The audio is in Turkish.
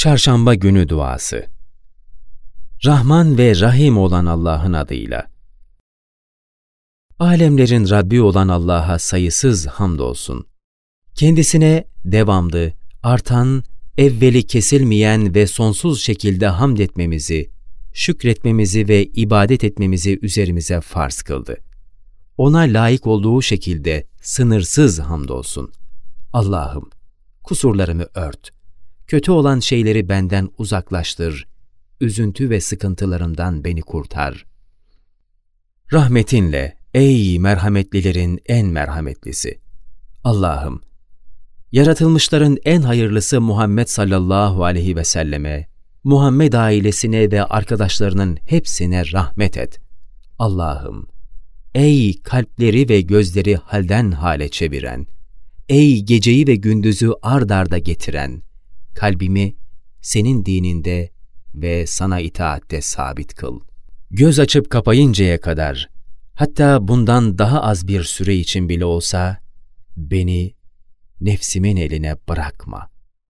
Çarşamba günü duası. Rahman ve Rahim olan Allah'ın adıyla. Alemlerin Rabbi olan Allah'a sayısız hamdolsun. Kendisine devamlı, artan, evveli kesilmeyen ve sonsuz şekilde hamd etmemizi, şükretmemizi ve ibadet etmemizi üzerimize farz kıldı. Ona layık olduğu şekilde sınırsız hamdolsun. Allah'ım, kusurlarımı ört. Kötü olan şeyleri benden uzaklaştır. Üzüntü ve sıkıntılarımdan beni kurtar. Rahmetinle, ey merhametlilerin en merhametlisi. Allah'ım, yaratılmışların en hayırlısı Muhammed sallallahu aleyhi ve selleme, Muhammed ailesine ve arkadaşlarının hepsine rahmet et. Allah'ım, ey kalpleri ve gözleri halden hale çeviren, ey geceyi ve gündüzü ard arda getiren, kalbimi senin dininde ve sana itaatte sabit kıl. Göz açıp kapayıncaya kadar, hatta bundan daha az bir süre için bile olsa, beni nefsimin eline bırakma.''